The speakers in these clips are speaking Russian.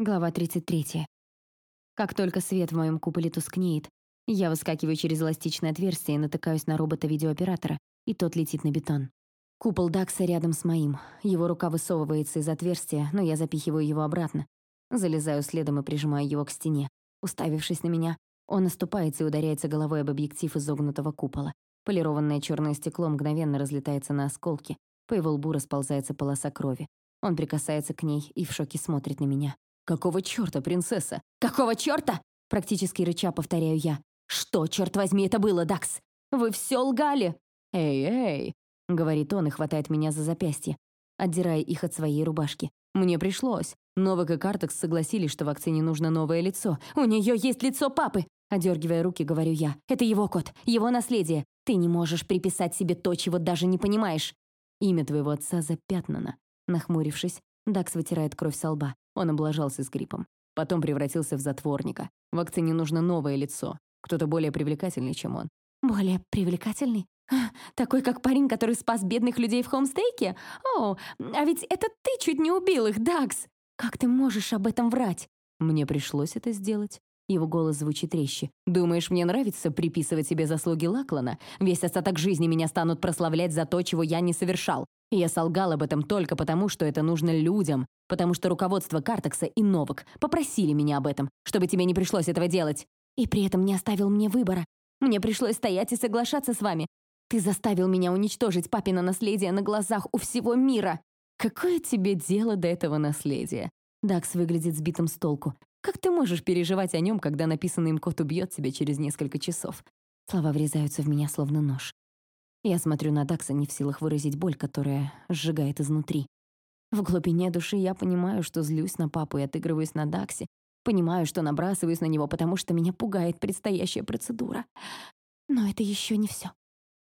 Глава 33. Как только свет в моем куполе тускнеет, я выскакиваю через эластичное отверстие и натыкаюсь на робота-видеооператора, и тот летит на бетон. Купол Дакса рядом с моим. Его рука высовывается из отверстия, но я запихиваю его обратно. Залезаю следом и прижимаю его к стене. Уставившись на меня, он наступается и ударяется головой об объектив изогнутого купола. Полированное черное стекло мгновенно разлетается на осколки. По его лбу расползается полоса крови. Он прикасается к ней и в шоке смотрит на меня. «Какого чёрта, принцесса? Какого чёрта?» Практически рыча повторяю я. «Что, черт возьми, это было, Дакс? Вы все лгали!» «Эй, эй!» — говорит он и хватает меня за запястье, отдирая их от своей рубашки. «Мне пришлось. Новак и Картекс согласились, что вакцине нужно новое лицо. У нее есть лицо папы!» Одергивая руки, говорю я. «Это его кот, его наследие. Ты не можешь приписать себе то, чего даже не понимаешь. Имя твоего отца запятнано». Нахмурившись, Дакс вытирает кровь со лба. Он облажался с гриппом. Потом превратился в затворника. В акции нужно новое лицо. Кто-то более привлекательный, чем он. «Более привлекательный? А, такой, как парень, который спас бедных людей в Хомстейке? О, а ведь это ты чуть не убил их, Дакс! Как ты можешь об этом врать?» Мне пришлось это сделать. Его голос звучит резче. «Думаешь, мне нравится приписывать себе заслуги Лаклана? Весь остаток жизни меня станут прославлять за то, чего я не совершал. Я солгал об этом только потому, что это нужно людям, потому что руководство Картекса и Новак попросили меня об этом, чтобы тебе не пришлось этого делать. И при этом не оставил мне выбора. Мне пришлось стоять и соглашаться с вами. Ты заставил меня уничтожить папино наследие на глазах у всего мира. Какое тебе дело до этого наследия? Дакс выглядит сбитым с толку. Как ты можешь переживать о нем, когда написанный им код убьет тебя через несколько часов? Слова врезаются в меня словно нож. Я смотрю на Дакса, не в силах выразить боль, которая сжигает изнутри. В глубине души я понимаю, что злюсь на папу и отыгрываюсь на Даксе. Понимаю, что набрасываюсь на него, потому что меня пугает предстоящая процедура. Но это еще не все.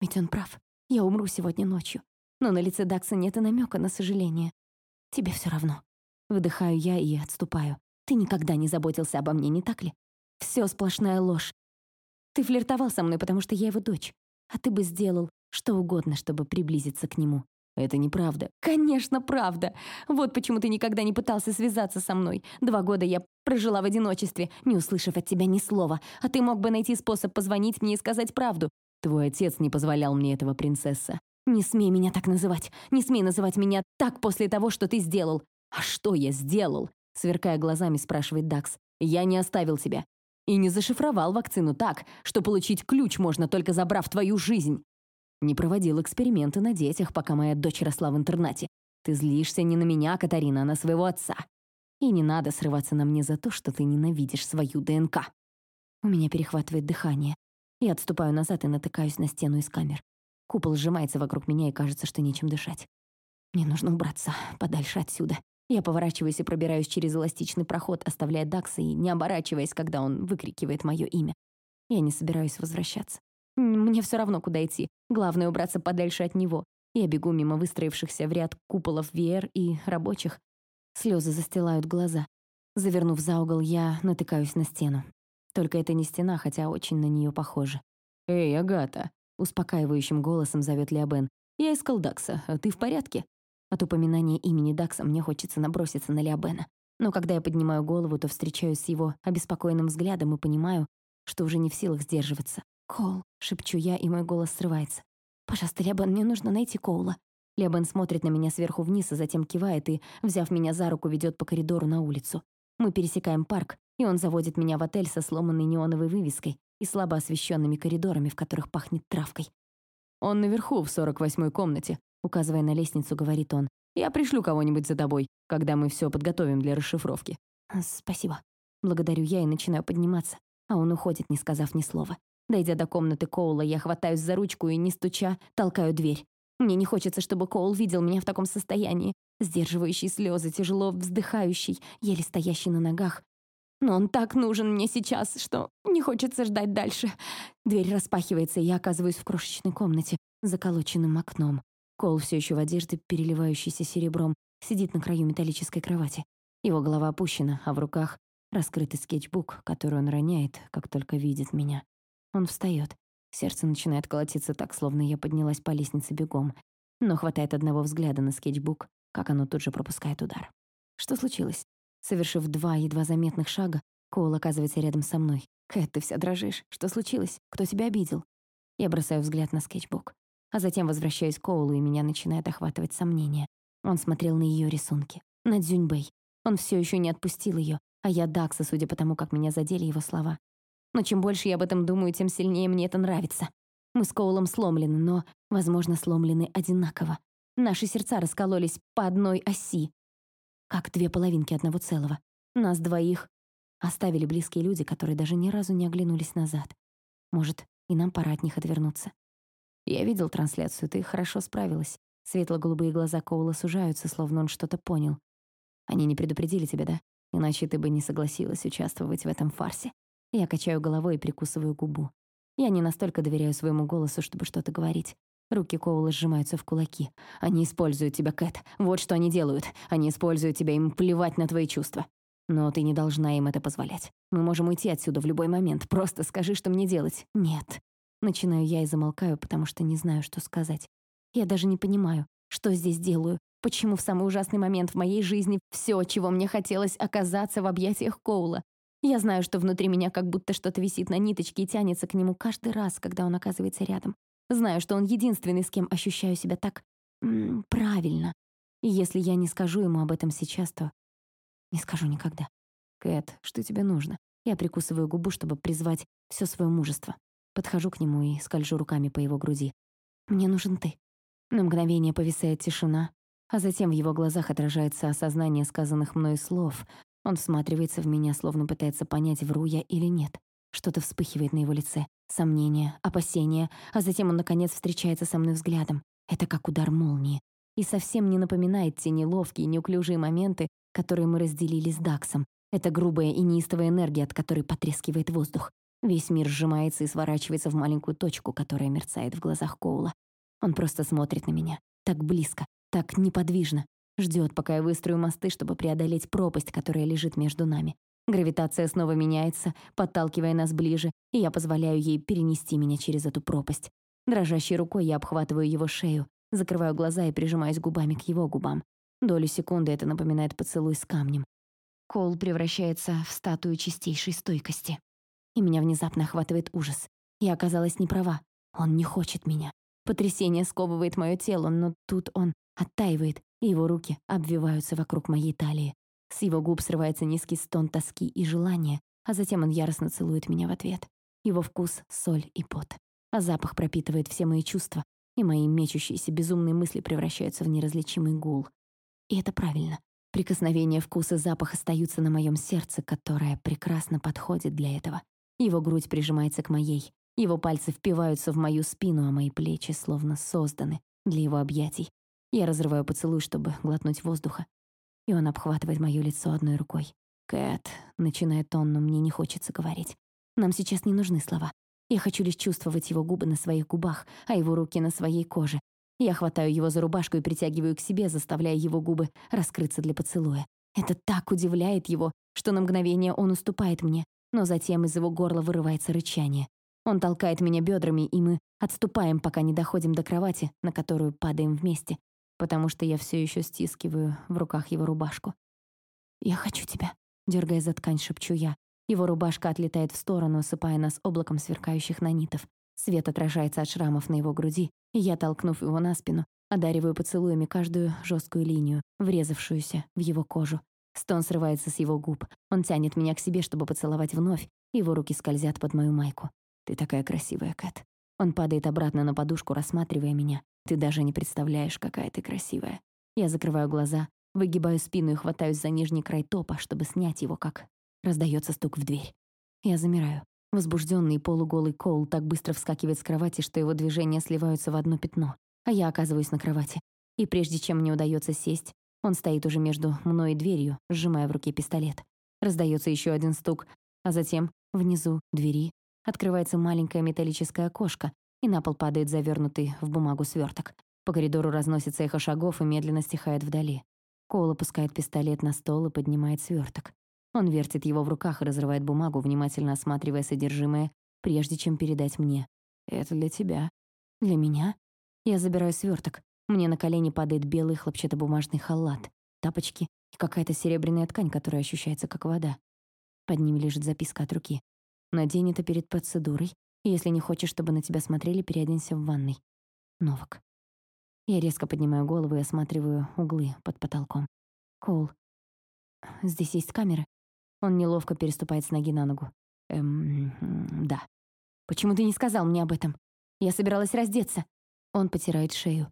Ведь он прав. Я умру сегодня ночью. Но на лице Дакса нет и намека на сожаление. Тебе все равно. Выдыхаю я и отступаю. Ты никогда не заботился обо мне, не так ли? Все сплошная ложь. Ты флиртовал со мной, потому что я его дочь а ты бы сделал что угодно, чтобы приблизиться к нему. Это неправда. Конечно, правда. Вот почему ты никогда не пытался связаться со мной. Два года я прожила в одиночестве, не услышав от тебя ни слова, а ты мог бы найти способ позвонить мне и сказать правду. Твой отец не позволял мне этого, принцесса. Не смей меня так называть. Не смей называть меня так после того, что ты сделал. А что я сделал? Сверкая глазами, спрашивает Дакс. Я не оставил тебя. И не зашифровал вакцину так, что получить ключ можно только забрав твою жизнь. Не проводил эксперименты на детях, пока моя дочь росла в интернате. Ты злишься не на меня, Катарина, а на своего отца. И не надо срываться на мне за то, что ты ненавидишь свою ДНК. У меня перехватывает дыхание. Я отступаю назад и натыкаюсь на стену из камер. Купол сжимается вокруг меня, и кажется, что нечем дышать. Мне нужно убраться подальше отсюда. Я поворачиваюсь и пробираюсь через эластичный проход, оставляя Дакса и не оборачиваясь, когда он выкрикивает мое имя. Я не собираюсь возвращаться. Мне все равно, куда идти. Главное — убраться подальше от него. Я бегу мимо выстроившихся в ряд куполов VR и рабочих. Слезы застилают глаза. Завернув за угол, я натыкаюсь на стену. Только это не стена, хотя очень на нее похоже. «Эй, Агата!» — успокаивающим голосом зовет Леобен. «Я искал Дакса. Ты в порядке?» От упоминания имени Дакса мне хочется наброситься на Леобена. Но когда я поднимаю голову, то встречаюсь с его обеспокоенным взглядом и понимаю, что уже не в силах сдерживаться. «Коул», — шепчу я, и мой голос срывается. «Пожалуйста, Леобен, мне нужно найти Коула». Леобен смотрит на меня сверху вниз, а затем кивает и, взяв меня за руку, ведет по коридору на улицу. Мы пересекаем парк, и он заводит меня в отель со сломанной неоновой вывеской и слабо освещенными коридорами, в которых пахнет травкой. «Он наверху, в 48-й комнате», Указывая на лестницу, говорит он. «Я пришлю кого-нибудь за тобой, когда мы все подготовим для расшифровки». «Спасибо». Благодарю я и начинаю подниматься, а он уходит, не сказав ни слова. Дойдя до комнаты Коула, я хватаюсь за ручку и, не стуча, толкаю дверь. Мне не хочется, чтобы Коул видел меня в таком состоянии. Сдерживающий слезы, тяжело вздыхающий, еле стоящий на ногах. Но он так нужен мне сейчас, что не хочется ждать дальше. Дверь распахивается, и я оказываюсь в крошечной комнате, заколоченным окном. Кол все еще в одежде, переливающейся серебром, сидит на краю металлической кровати. Его голова опущена, а в руках раскрытый скетчбук, который он роняет, как только видит меня. Он встает. Сердце начинает колотиться так, словно я поднялась по лестнице бегом. Но хватает одного взгляда на скетчбук, как оно тут же пропускает удар. «Что случилось?» Совершив два едва заметных шага, Коул оказывается рядом со мной. «Кэт, ты вся дрожишь. Что случилось? Кто тебя обидел?» Я бросаю взгляд на скетчбук. А затем возвращаюсь к Коулу, и меня начинает охватывать сомнение. Он смотрел на ее рисунки. На Дзюньбэй. Он все еще не отпустил ее, а я Дакса, судя по тому, как меня задели его слова. Но чем больше я об этом думаю, тем сильнее мне это нравится. Мы с Коулом сломлены, но, возможно, сломлены одинаково. Наши сердца раскололись по одной оси, как две половинки одного целого. Нас двоих оставили близкие люди, которые даже ни разу не оглянулись назад. Может, и нам пора от них отвернуться. Я видел трансляцию, ты хорошо справилась. Светло-голубые глаза Коула сужаются, словно он что-то понял. Они не предупредили тебя, да? Иначе ты бы не согласилась участвовать в этом фарсе. Я качаю головой и прикусываю губу. Я не настолько доверяю своему голосу, чтобы что-то говорить. Руки Коула сжимаются в кулаки. «Они используют тебя, Кэт. Вот что они делают. Они используют тебя, им плевать на твои чувства. Но ты не должна им это позволять. Мы можем уйти отсюда в любой момент. Просто скажи, что мне делать». «Нет». Начинаю я и замолкаю, потому что не знаю, что сказать. Я даже не понимаю, что здесь делаю. Почему в самый ужасный момент в моей жизни все, чего мне хотелось, оказаться в объятиях Коула? Я знаю, что внутри меня как будто что-то висит на ниточке и тянется к нему каждый раз, когда он оказывается рядом. Знаю, что он единственный, с кем ощущаю себя так... Правильно. И если я не скажу ему об этом сейчас, то не скажу никогда. «Кэт, что тебе нужно?» Я прикусываю губу, чтобы призвать все свое мужество. Подхожу к нему и скольжу руками по его груди. «Мне нужен ты». На мгновение повисает тишина, а затем в его глазах отражается осознание сказанных мною слов. Он всматривается в меня, словно пытается понять, вру я или нет. Что-то вспыхивает на его лице. Сомнения, опасения, а затем он, наконец, встречается со мной взглядом. Это как удар молнии. И совсем не напоминает те неловкие, неуклюжие моменты, которые мы разделили с Даксом. Это грубая и неистовая энергия, от которой потрескивает воздух. Весь мир сжимается и сворачивается в маленькую точку, которая мерцает в глазах Коула. Он просто смотрит на меня. Так близко, так неподвижно. Ждет, пока я выстрою мосты, чтобы преодолеть пропасть, которая лежит между нами. Гравитация снова меняется, подталкивая нас ближе, и я позволяю ей перенести меня через эту пропасть. Дрожащей рукой я обхватываю его шею, закрываю глаза и прижимаюсь губами к его губам. Долю секунды это напоминает поцелуй с камнем. Кол превращается в статую чистейшей стойкости. И меня внезапно охватывает ужас. Я оказалась не права. Он не хочет меня. Потрясение сковывает мое тело, но тут он оттаивает, его руки обвиваются вокруг моей талии. С его губ срывается низкий стон тоски и желания, а затем он яростно целует меня в ответ. Его вкус — соль и пот. А запах пропитывает все мои чувства, и мои мечущиеся безумные мысли превращаются в неразличимый гул. И это правильно. Прикосновение вкуса и запах остаются на моем сердце, которое прекрасно подходит для этого. Его грудь прижимается к моей. Его пальцы впиваются в мою спину, а мои плечи словно созданы для его объятий. Я разрываю поцелуй, чтобы глотнуть воздуха и он обхватывает моё лицо одной рукой. «Кэт», — начинает он, но мне не хочется говорить. Нам сейчас не нужны слова. Я хочу лишь чувствовать его губы на своих губах, а его руки на своей коже. Я хватаю его за рубашку и притягиваю к себе, заставляя его губы раскрыться для поцелуя. Это так удивляет его, что на мгновение он уступает мне, но затем из его горла вырывается рычание. Он толкает меня бедрами, и мы отступаем, пока не доходим до кровати, на которую падаем вместе, потому что я все еще стискиваю в руках его рубашку. «Я хочу тебя», — дергая за ткань, шепчу я. Его рубашка отлетает в сторону, осыпая нас облаком сверкающих нанитов. Свет отражается от шрамов на его груди, и я, толкнув его на спину, одариваю поцелуями каждую жесткую линию, врезавшуюся в его кожу. Стон срывается с его губ. Он тянет меня к себе, чтобы поцеловать вновь. Его руки скользят под мою майку. «Ты такая красивая, Кэт». Он падает обратно на подушку, рассматривая меня. Ты даже не представляешь, какая ты красивая. Я закрываю глаза, выгибаю спину и хватаюсь за нижний край топа, чтобы снять его, как раздается стук в дверь. Я замираю. Возбужденный полуголый Коул так быстро вскакивает с кровати, что его движения сливаются в одно пятно, а я оказываюсь на кровати. И прежде чем мне удается сесть, он стоит уже между мной и дверью, сжимая в руке пистолет. Раздается еще один стук, а затем внизу двери открывается маленькое металлическое окошко, и на пол падает завернутый в бумагу сверток. По коридору разносится эхо шагов и медленно стихает вдали. Коул опускает пистолет на стол и поднимает сверток. Он вертит его в руках и разрывает бумагу, внимательно осматривая содержимое, прежде чем передать мне. «Это для тебя». «Для меня?» Я забираю сверток. Мне на колени падает белый хлопчатобумажный халат, тапочки и какая-то серебряная ткань, которая ощущается как вода. Под ними лежит записка от руки. «Надень это перед процедурой, если не хочешь, чтобы на тебя смотрели, переоденься в ванной». Новак. Я резко поднимаю голову и осматриваю углы под потолком. Коул. Здесь есть камеры? Он неловко переступает с ноги на ногу. Эм, да. Почему ты не сказал мне об этом? Я собиралась раздеться. Он потирает шею.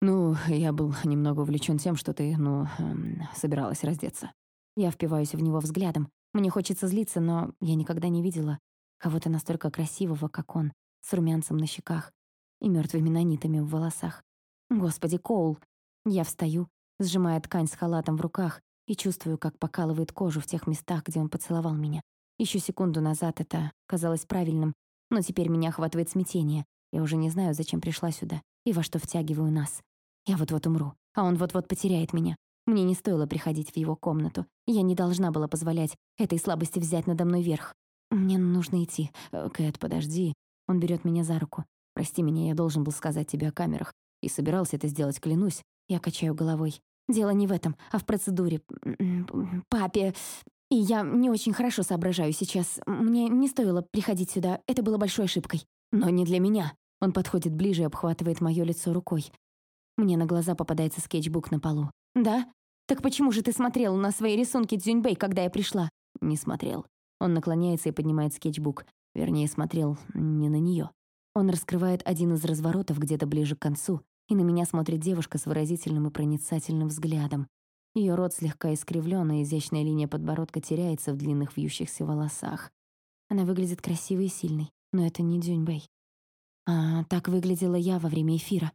Ну, я был немного увлечен тем, что ты, ну, эм, собиралась раздеться. Я впиваюсь в него взглядом. Мне хочется злиться, но я никогда не видела кого-то настолько красивого, как он, с румянцем на щеках и мертвыми нанитами в волосах. Господи, Коул! Я встаю, сжимая ткань с халатом в руках и чувствую, как покалывает кожу в тех местах, где он поцеловал меня. Еще секунду назад это казалось правильным, но теперь меня охватывает смятение. Я уже не знаю, зачем пришла сюда и во что втягиваю нас. Я вот-вот умру, а он вот-вот потеряет меня. Мне не стоило приходить в его комнату. Я не должна была позволять этой слабости взять надо мной верх. Мне нужно идти. Э, Кэт, подожди. Он берет меня за руку. Прости меня, я должен был сказать тебе о камерах. И собирался это сделать, клянусь. Я качаю головой. Дело не в этом, а в процедуре. Папе... И я не очень хорошо соображаю сейчас. Мне не стоило приходить сюда. Это было большой ошибкой. Но не для меня. Он подходит ближе и обхватывает мое лицо рукой. Мне на глаза попадается скетчбук на полу. «Да? Так почему же ты смотрел на свои рисунки Дзюньбэй, когда я пришла?» «Не смотрел». Он наклоняется и поднимает скетчбук. Вернее, смотрел не на нее. Он раскрывает один из разворотов где-то ближе к концу, и на меня смотрит девушка с выразительным и проницательным взглядом. Ее рот слегка искривлен, и изящная линия подбородка теряется в длинных вьющихся волосах. Она выглядит красивой и сильной, но это не Дзюньбэй. А так выглядела я во время эфира.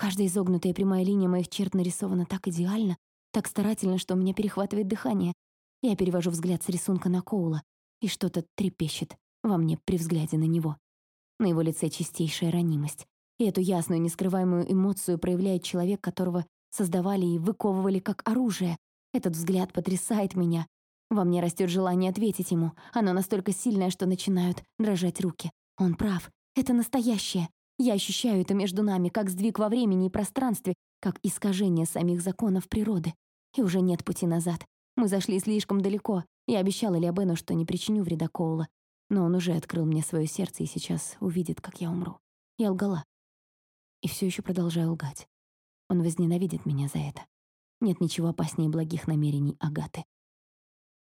Каждая изогнутая прямая линия моих черт нарисована так идеально, так старательно, что у меня перехватывает дыхание. Я перевожу взгляд с рисунка на Коула, и что-то трепещет во мне при взгляде на него. На его лице чистейшая ранимость. И эту ясную, нескрываемую эмоцию проявляет человек, которого создавали и выковывали как оружие. Этот взгляд потрясает меня. Во мне растет желание ответить ему. Оно настолько сильное, что начинают дрожать руки. Он прав. Это настоящее. Я ощущаю это между нами, как сдвиг во времени и пространстве, как искажение самих законов природы. И уже нет пути назад. Мы зашли слишком далеко. Я обещала Лиабену, что не причиню вреда Коула. Но он уже открыл мне свое сердце и сейчас увидит, как я умру. Я лгала. И все еще продолжаю лгать. Он возненавидит меня за это. Нет ничего опаснее благих намерений Агаты.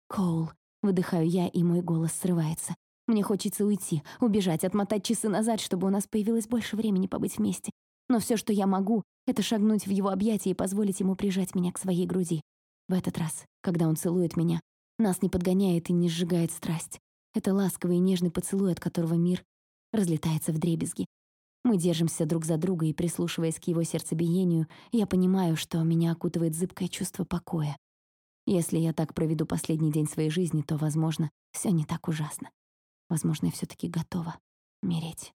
«Коул», — выдыхаю я, и мой голос срывается. Мне хочется уйти, убежать, отмотать часы назад, чтобы у нас появилось больше времени побыть вместе. Но все, что я могу, это шагнуть в его объятия и позволить ему прижать меня к своей груди. В этот раз, когда он целует меня, нас не подгоняет и не сжигает страсть. Это ласковый и нежный поцелуй, от которого мир разлетается в дребезги. Мы держимся друг за друга, и, прислушиваясь к его сердцебиению, я понимаю, что меня окутывает зыбкое чувство покоя. Если я так проведу последний день своей жизни, то, возможно, все не так ужасно. Возможно, я все таки готова умереть.